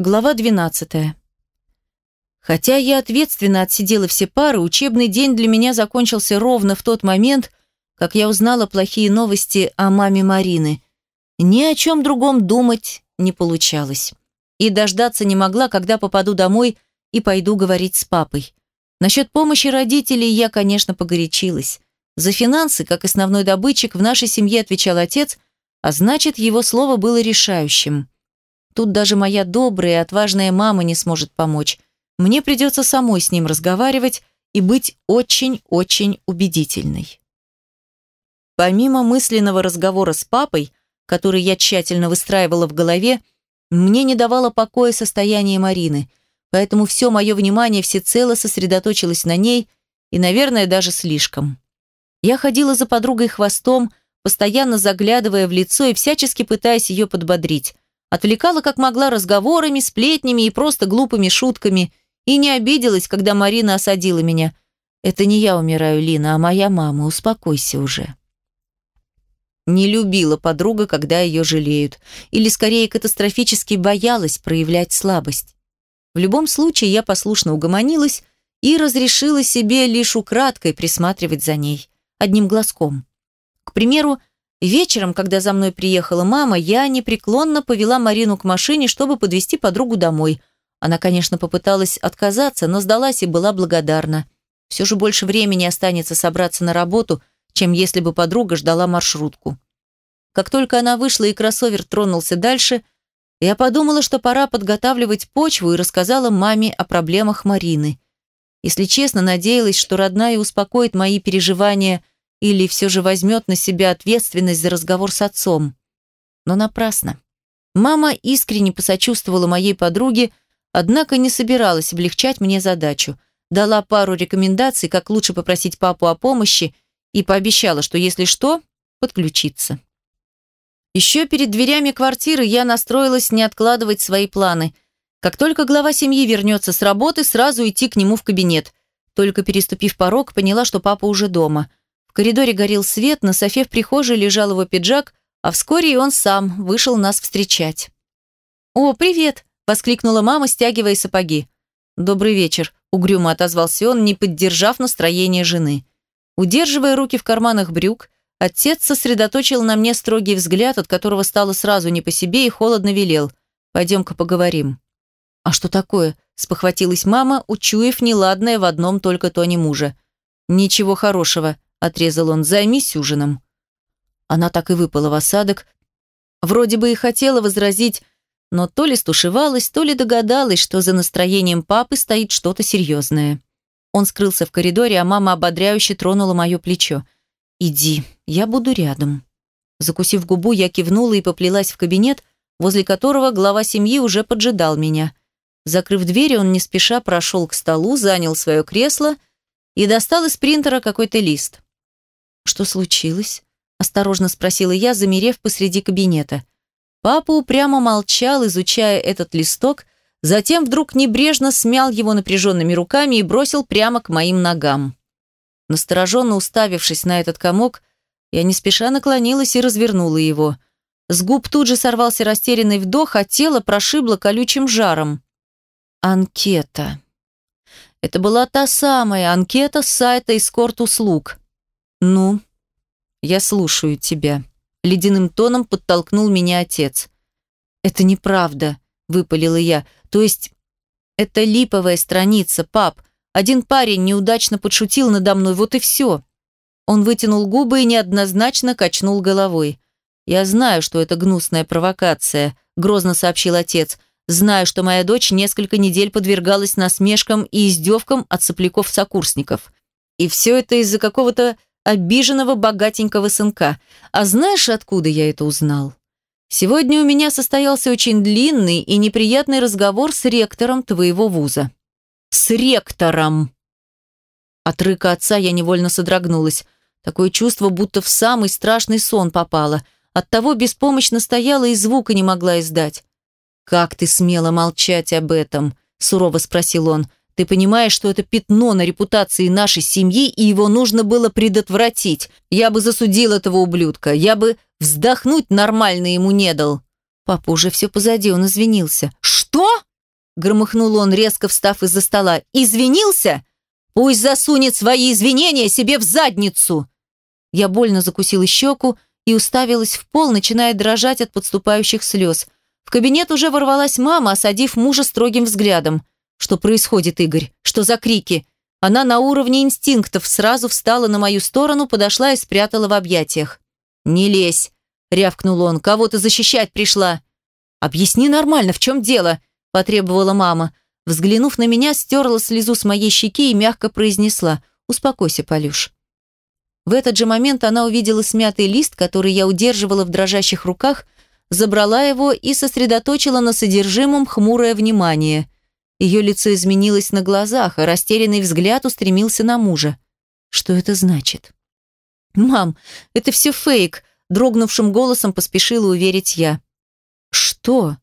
Глава 12. Хотя я ответственно отсидела все пары, учебный день для меня закончился ровно в тот момент, как я узнала плохие новости о маме Марины. Ни о чем другом думать не получалось. И дождаться не могла, когда попаду домой и пойду говорить с папой. Насчет помощи родителей я, конечно, погорячилась. За финансы, как основной добытчик, в нашей семье отвечал отец, а значит, его слово было решающим. Тут даже моя добрая и отважная мама не сможет помочь. Мне придется самой с ним разговаривать и быть очень-очень убедительной. Помимо мысленного разговора с папой, который я тщательно выстраивала в голове, мне не давало покоя состояние Марины, поэтому все мое внимание всецело сосредоточилось на ней и, наверное, даже слишком. Я ходила за подругой хвостом, постоянно заглядывая в лицо и всячески пытаясь ее подбодрить – Отвлекала как могла разговорами, сплетнями и просто глупыми шутками. И не обиделась, когда Марина осадила меня. «Это не я умираю, Лина, а моя мама. Успокойся уже». Не любила подруга, когда ее жалеют. Или, скорее, катастрофически боялась проявлять слабость. В любом случае, я послушно угомонилась и разрешила себе лишь украдкой присматривать за ней. Одним глазком. К примеру, Вечером, когда за мной приехала мама, я непреклонно повела Марину к машине, чтобы подвести подругу домой. Она, конечно, попыталась отказаться, но сдалась и была благодарна. Все же больше времени останется собраться на работу, чем если бы подруга ждала маршрутку. Как только она вышла и кроссовер тронулся дальше, я подумала, что пора подготавливать почву и рассказала маме о проблемах Марины. Если честно, надеялась, что родная успокоит мои переживания – или все же возьмет на себя ответственность за разговор с отцом. Но напрасно. Мама искренне посочувствовала моей подруге, однако не собиралась облегчать мне задачу. Дала пару рекомендаций, как лучше попросить папу о помощи, и пообещала, что если что, подключиться. Еще перед дверями квартиры я настроилась не откладывать свои планы. Как только глава семьи вернется с работы, сразу идти к нему в кабинет. Только переступив порог, поняла, что папа уже дома коридоре горел свет, на софе в прихожей лежал его пиджак, а вскоре и он сам вышел нас встречать. «О, привет!» – воскликнула мама, стягивая сапоги. «Добрый вечер», – угрюмо отозвался он, не поддержав настроение жены. Удерживая руки в карманах брюк, отец сосредоточил на мне строгий взгляд, от которого стало сразу не по себе и холодно велел. «Пойдем-ка поговорим». «А что такое?» – спохватилась мама, учуяв неладное в одном только тоне мужа. «Ничего хорошего», отрезал он, займись ужином. Она так и выпала в осадок. Вроде бы и хотела возразить, но то ли стушевалась, то ли догадалась, что за настроением папы стоит что-то серьезное. Он скрылся в коридоре, а мама ободряюще тронула мое плечо. «Иди, я буду рядом». Закусив губу, я кивнула и поплелась в кабинет, возле которого глава семьи уже поджидал меня. Закрыв дверь, он не спеша прошел к столу, занял свое кресло и достал из принтера какой-то лист. «Что случилось?» – осторожно спросила я, замерев посреди кабинета. Папа упрямо молчал, изучая этот листок, затем вдруг небрежно смял его напряженными руками и бросил прямо к моим ногам. Настороженно уставившись на этот комок, я не спеша наклонилась и развернула его. С губ тут же сорвался растерянный вдох, а тело прошибло колючим жаром. Анкета. Это была та самая анкета с сайта «Эскорт-услуг». «Ну, я слушаю тебя», — ледяным тоном подтолкнул меня отец. «Это неправда», — выпалила я. «То есть, это липовая страница, пап. Один парень неудачно подшутил надо мной, вот и все». Он вытянул губы и неоднозначно качнул головой. «Я знаю, что это гнусная провокация», — грозно сообщил отец. «Знаю, что моя дочь несколько недель подвергалась насмешкам и издевкам от сопляков-сокурсников. И все это из-за какого-то обиженного богатенького сынка. А знаешь, откуда я это узнал? Сегодня у меня состоялся очень длинный и неприятный разговор с ректором твоего вуза. С ректором! От рыка отца я невольно содрогнулась. Такое чувство, будто в самый страшный сон попало. Оттого беспомощно стояла и звука не могла издать. «Как ты смела молчать об этом?» – сурово спросил он. Ты понимаешь, что это пятно на репутации нашей семьи, и его нужно было предотвратить. Я бы засудил этого ублюдка. Я бы вздохнуть нормально ему не дал. Папа уже все позади, он извинился. Что? громыхнул он, резко встав из-за стола. «Извинился? Пусть засунет свои извинения себе в задницу!» Я больно закусила щеку и уставилась в пол, начиная дрожать от подступающих слез. В кабинет уже ворвалась мама, осадив мужа строгим взглядом. «Что происходит, Игорь? Что за крики?» Она на уровне инстинктов сразу встала на мою сторону, подошла и спрятала в объятиях. «Не лезь!» – рявкнул он. «Кого ты защищать пришла?» «Объясни нормально, в чем дело?» – потребовала мама. Взглянув на меня, стерла слезу с моей щеки и мягко произнесла «Успокойся, Полюш». В этот же момент она увидела смятый лист, который я удерживала в дрожащих руках, забрала его и сосредоточила на содержимом хмурое внимание. Ее лицо изменилось на глазах, а растерянный взгляд устремился на мужа. Что это значит? «Мам, это все фейк», – дрогнувшим голосом поспешила уверить я. «Что?»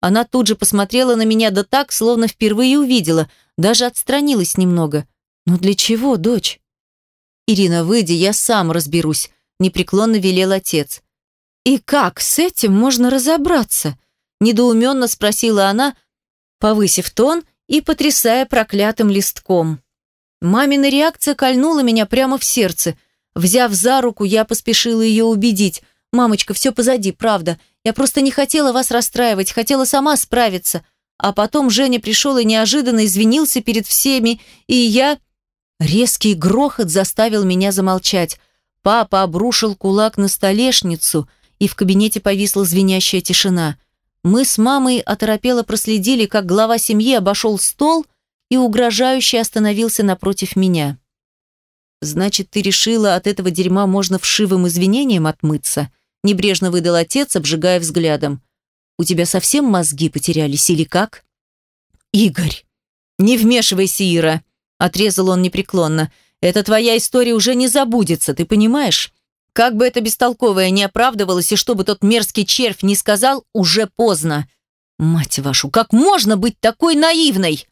Она тут же посмотрела на меня да так, словно впервые увидела, даже отстранилась немного. «Но для чего, дочь?» «Ирина, выйди, я сам разберусь», – непреклонно велел отец. «И как с этим можно разобраться?» – недоуменно спросила она, повысив тон и потрясая проклятым листком. Мамина реакция кольнула меня прямо в сердце. Взяв за руку, я поспешила ее убедить. «Мамочка, все позади, правда. Я просто не хотела вас расстраивать, хотела сама справиться. А потом Женя пришел и неожиданно извинился перед всеми, и я...» Резкий грохот заставил меня замолчать. Папа обрушил кулак на столешницу, и в кабинете повисла звенящая тишина. Мы с мамой оторопело проследили, как глава семьи обошел стол и угрожающе остановился напротив меня. «Значит, ты решила, от этого дерьма можно вшивым извинением отмыться?» Небрежно выдал отец, обжигая взглядом. «У тебя совсем мозги потерялись или как?» «Игорь!» «Не вмешивайся, Ира!» Отрезал он непреклонно. «Это твоя история уже не забудется, ты понимаешь? Как бы это бестолковое не оправдывалось, и чтобы тот мерзкий червь не сказал, уже поздно. Мать вашу, как можно быть такой наивной?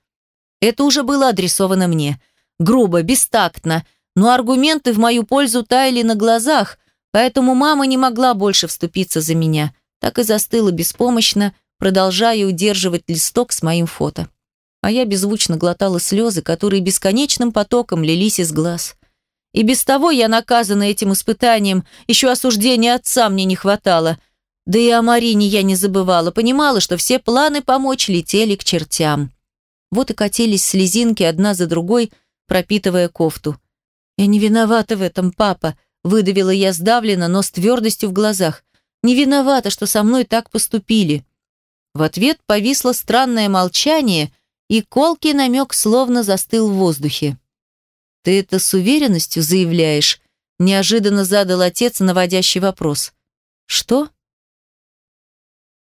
Это уже было адресовано мне. Грубо, бестактно, но аргументы в мою пользу таяли на глазах, поэтому мама не могла больше вступиться за меня. Так и застыла беспомощно, продолжая удерживать листок с моим фото. А я беззвучно глотала слезы, которые бесконечным потоком лились из глаз. И без того я наказана этим испытанием, еще осуждения отца мне не хватало. Да и о Марине я не забывала, понимала, что все планы помочь летели к чертям. Вот и катились слезинки одна за другой, пропитывая кофту. «Я не виновата в этом, папа», — выдавила я сдавленно, но с твердостью в глазах. «Не виновата, что со мной так поступили». В ответ повисло странное молчание, и колкий намек словно застыл в воздухе. «Ты это с уверенностью заявляешь?» Неожиданно задал отец наводящий вопрос. «Что?»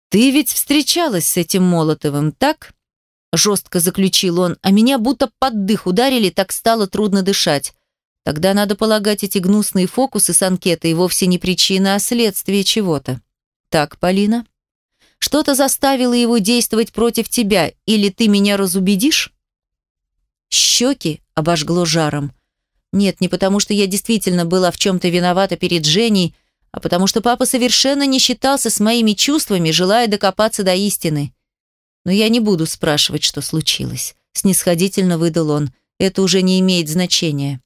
«Ты ведь встречалась с этим Молотовым, так?» Жестко заключил он, а меня будто под дых ударили, так стало трудно дышать. Тогда, надо полагать, эти гнусные фокусы с анкетой вовсе не причина, а следствие чего-то. Так, Полина? Что-то заставило его действовать против тебя, или ты меня разубедишь? Щеки обожгло жаром. Нет, не потому что я действительно была в чем-то виновата перед Женей, а потому что папа совершенно не считался с моими чувствами, желая докопаться до истины. Но я не буду спрашивать, что случилось. Снисходительно выдал он. Это уже не имеет значения.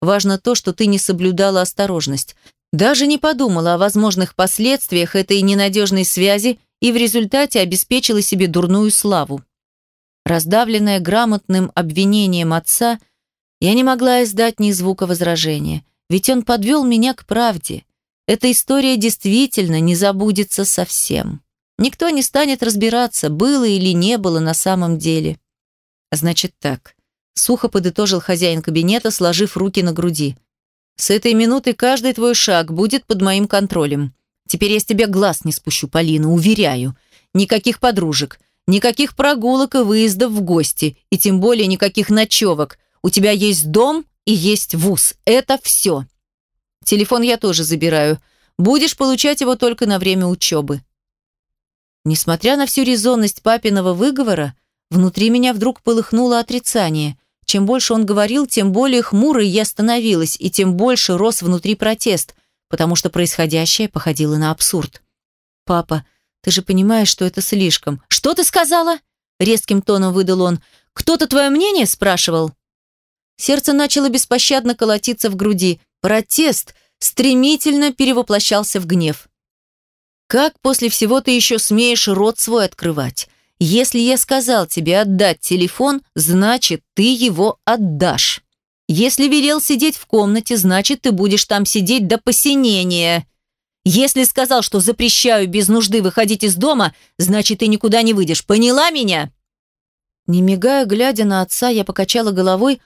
Важно то, что ты не соблюдала осторожность. Даже не подумала о возможных последствиях этой ненадежной связи и в результате обеспечила себе дурную славу. Раздавленная грамотным обвинением отца, я не могла издать ни звука возражения, ведь он подвел меня к правде. Эта история действительно не забудется совсем. Никто не станет разбираться, было или не было на самом деле. Значит так, сухо подытожил хозяин кабинета, сложив руки на груди. С этой минуты каждый твой шаг будет под моим контролем. Теперь я с тебя глаз не спущу, Полина, уверяю. Никаких подружек, Никаких прогулок и выездов в гости, и тем более никаких ночевок. У тебя есть дом и есть вуз. Это все. Телефон я тоже забираю. Будешь получать его только на время учебы. Несмотря на всю резонность папиного выговора, внутри меня вдруг полыхнуло отрицание. Чем больше он говорил, тем более хмурой я становилась, и тем больше рос внутри протест, потому что происходящее походило на абсурд. «Папа, ты же понимаешь, что это слишком. Что ты сказала? – резким тоном выдал он. «Кто-то твое мнение спрашивал?» Сердце начало беспощадно колотиться в груди. Протест стремительно перевоплощался в гнев. «Как после всего ты еще смеешь рот свой открывать? Если я сказал тебе отдать телефон, значит, ты его отдашь. Если велел сидеть в комнате, значит, ты будешь там сидеть до посинения. Если сказал, что запрещаю без нужды выходить из дома, значит, ты никуда не выйдешь. Поняла меня?» Не мигая, глядя на отца, я покачала головой,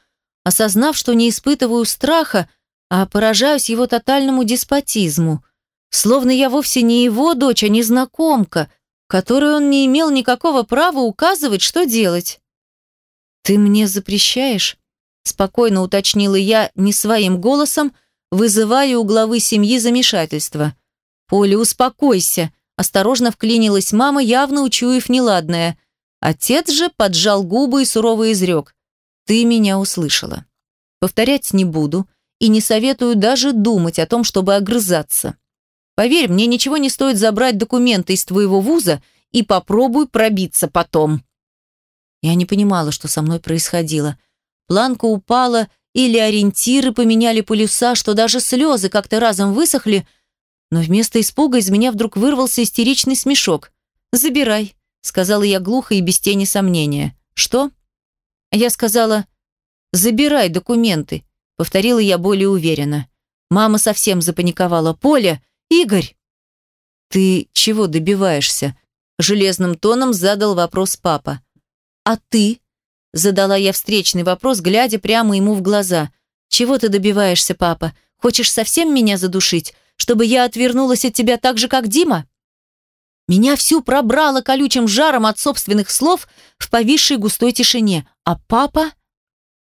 осознав, что не испытываю страха, а поражаюсь его тотальному деспотизму. Словно я вовсе не его дочь, а незнакомка, которой он не имел никакого права указывать, что делать. «Ты мне запрещаешь?» – спокойно уточнила я не своим голосом, вызывая у главы семьи замешательство. «Поля, успокойся!» – осторожно вклинилась мама, явно учуяв неладное. Отец же поджал губы и сурово изрек. «Ты меня услышала. Повторять не буду и не советую даже думать о том, чтобы огрызаться. Поверь, мне ничего не стоит забрать документы из твоего вуза и попробуй пробиться потом». Я не понимала, что со мной происходило. Планка упала, или ориентиры поменяли полюса, что даже слезы как-то разом высохли, но вместо испуга из меня вдруг вырвался истеричный смешок. «Забирай», — сказала я глухо и без тени сомнения. «Что?» Я сказала, «Забирай документы», — повторила я более уверенно. Мама совсем запаниковала. «Поля, Игорь!» «Ты чего добиваешься?» Железным тоном задал вопрос папа. «А ты?» Задала я встречный вопрос, глядя прямо ему в глаза. «Чего ты добиваешься, папа? Хочешь совсем меня задушить? Чтобы я отвернулась от тебя так же, как Дима?» Меня всю пробрало колючим жаром от собственных слов в повисшей густой тишине. А папа...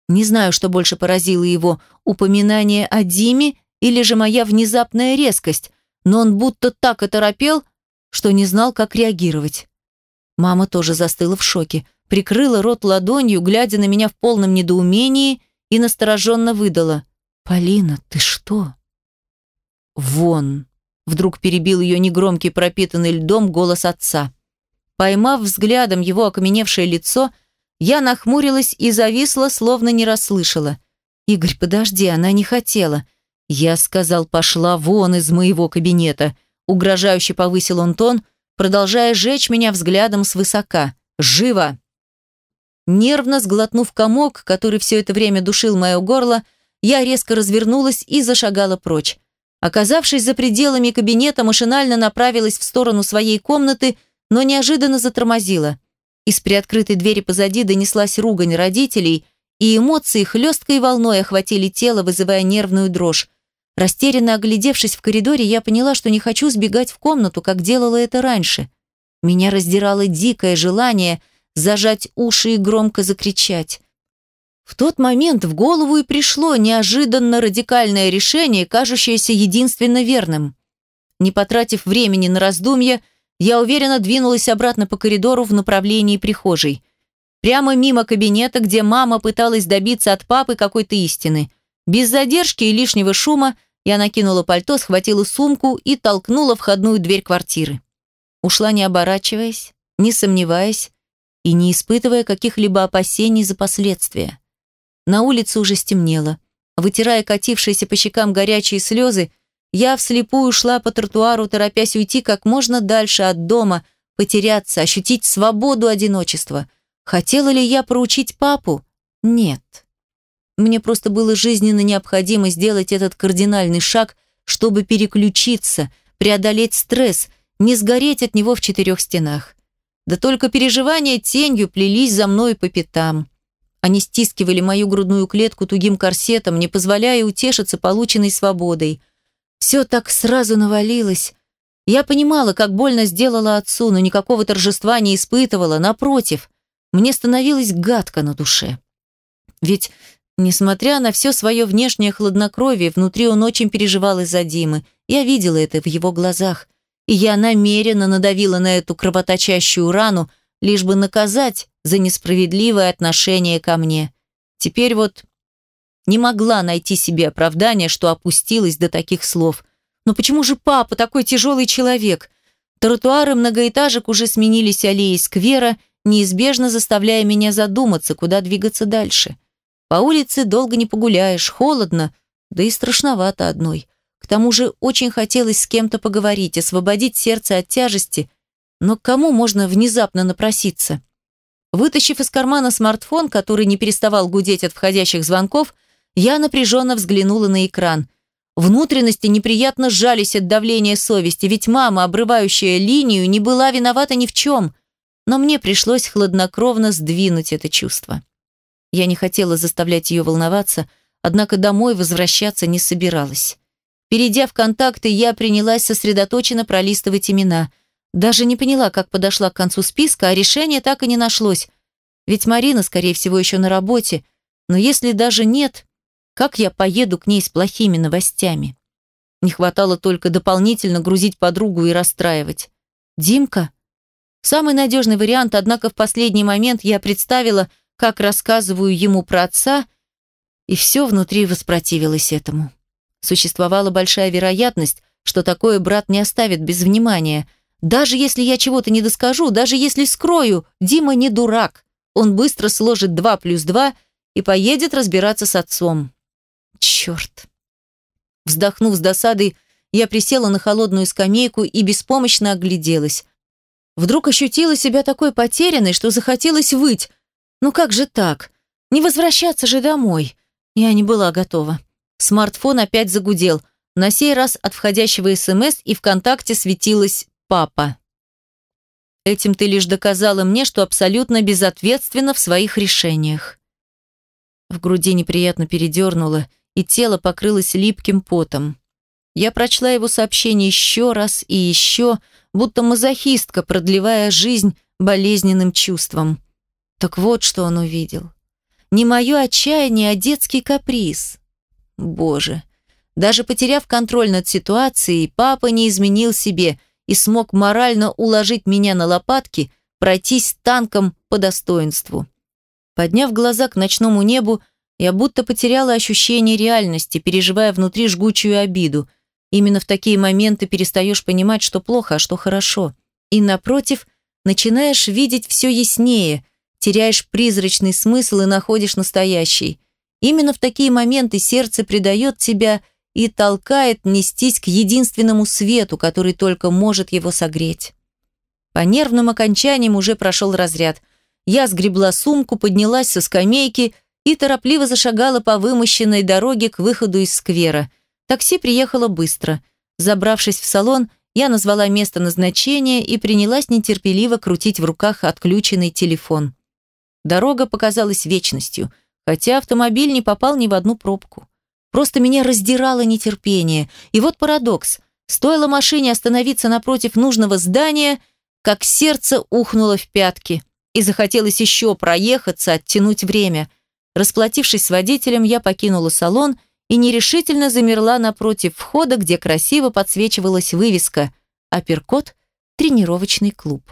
Не знаю, что больше поразило его, упоминание о Диме или же моя внезапная резкость, но он будто так оторопел, что не знал, как реагировать. Мама тоже застыла в шоке, прикрыла рот ладонью, глядя на меня в полном недоумении и настороженно выдала. «Полина, ты что?» «Вон!» — вдруг перебил ее негромкий пропитанный льдом голос отца. Поймав взглядом его окаменевшее лицо, я нахмурилась и зависла, словно не расслышала. «Игорь, подожди, она не хотела. «Я сказал, пошла вон из моего кабинета», угрожающе повысил он тон, продолжая жечь меня взглядом свысока. «Живо!» Нервно сглотнув комок, который все это время душил мое горло, я резко развернулась и зашагала прочь. Оказавшись за пределами кабинета, машинально направилась в сторону своей комнаты, но неожиданно затормозила. Из приоткрытой двери позади донеслась ругань родителей, и эмоции хлесткой волной охватили тело, вызывая нервную дрожь. Растерянно оглядевшись в коридоре, я поняла, что не хочу сбегать в комнату, как делала это раньше. Меня раздирало дикое желание зажать уши и громко закричать. В тот момент в голову и пришло неожиданно радикальное решение, кажущееся единственно верным. Не потратив времени на раздумья, я уверенно двинулась обратно по коридору в направлении прихожей. Прямо мимо кабинета, где мама пыталась добиться от папы какой-то истины – без задержки и лишнего шума я накинула пальто, схватила сумку и толкнула входную дверь квартиры. Ушла не оборачиваясь, не сомневаясь и не испытывая каких-либо опасений за последствия. На улице уже стемнело. Вытирая катившиеся по щекам горячие слезы, я вслепую шла по тротуару, торопясь уйти как можно дальше от дома, потеряться, ощутить свободу одиночества. Хотела ли я проучить папу? Нет. Мне просто было жизненно необходимо сделать этот кардинальный шаг, чтобы переключиться, преодолеть стресс, не сгореть от него в четырех стенах. Да только переживания тенью плелись за мной по пятам. Они стискивали мою грудную клетку тугим корсетом, не позволяя утешиться полученной свободой. Все так сразу навалилось. Я понимала, как больно сделала отцу, но никакого торжества не испытывала, напротив. Мне становилось гадко на душе. Ведь Несмотря на все свое внешнее хладнокровие, внутри он очень переживал из-за Димы. Я видела это в его глазах. И я намеренно надавила на эту кровоточащую рану, лишь бы наказать за несправедливое отношение ко мне. Теперь вот не могла найти себе оправдания, что опустилась до таких слов. Но почему же папа такой тяжелый человек? Тротуары многоэтажек уже сменились аллеей сквера, неизбежно заставляя меня задуматься, куда двигаться дальше. По улице долго не погуляешь, холодно, да и страшновато одной. К тому же очень хотелось с кем-то поговорить, освободить сердце от тяжести, но к кому можно внезапно напроситься? Вытащив из кармана смартфон, который не переставал гудеть от входящих звонков, я напряженно взглянула на экран. Внутренности неприятно сжались от давления совести, ведь мама, обрывающая линию, не была виновата ни в чем. Но мне пришлось хладнокровно сдвинуть это чувство. Я не хотела заставлять ее волноваться, однако домой возвращаться не собиралась. Перейдя в контакты, я принялась сосредоточенно пролистывать имена. Даже не поняла, как подошла к концу списка, а решение так и не нашлось. Ведь Марина, скорее всего, еще на работе. Но если даже нет, как я поеду к ней с плохими новостями? Не хватало только дополнительно грузить подругу и расстраивать. Димка? Самый надежный вариант, однако в последний момент я представила, как рассказываю ему про отца, и все внутри воспротивилось этому. Существовала большая вероятность, что такое брат не оставит без внимания. Даже если я чего-то не доскажу, даже если скрою, Дима не дурак. Он быстро сложит два плюс два и поедет разбираться с отцом. Черт. Вздохнув с досадой, я присела на холодную скамейку и беспомощно огляделась. Вдруг ощутила себя такой потерянной, что захотелось выть. Ну как же так? Не возвращаться же домой. Я не была готова. Смартфон опять загудел. На сей раз от входящего СМС и ВКонтакте светилась «Папа». Этим ты лишь доказала мне, что абсолютно безответственна в своих решениях. В груди неприятно передернуло, и тело покрылось липким потом. Я прочла его сообщение еще раз и еще, будто мазохистка, продлевая жизнь болезненным чувством. Так вот, что он увидел. Не мое отчаяние, а детский каприз. Боже. Даже потеряв контроль над ситуацией, папа не изменил себе и смог морально уложить меня на лопатки, пройтись танком по достоинству. Подняв глаза к ночному небу, я будто потеряла ощущение реальности, переживая внутри жгучую обиду. Именно в такие моменты перестаешь понимать, что плохо, а что хорошо. И, напротив, начинаешь видеть все яснее, теряешь призрачный смысл и находишь настоящий. Именно в такие моменты сердце предает тебя и толкает нестись к единственному свету, который только может его согреть. По нервным окончаниям уже прошел разряд. Я сгребла сумку, поднялась со скамейки и торопливо зашагала по вымощенной дороге к выходу из сквера. Такси приехало быстро. Забравшись в салон, я назвала место назначения и принялась нетерпеливо крутить в руках отключенный телефон. Дорога показалась вечностью, хотя автомобиль не попал ни в одну пробку. Просто меня раздирало нетерпение. И вот парадокс. Стоило машине остановиться напротив нужного здания, как сердце ухнуло в пятки. И захотелось еще проехаться, оттянуть время – Расплатившись с водителем, я покинула салон и нерешительно замерла напротив входа, где красиво подсвечивалась вывеска «Апперкот. Тренировочный клуб».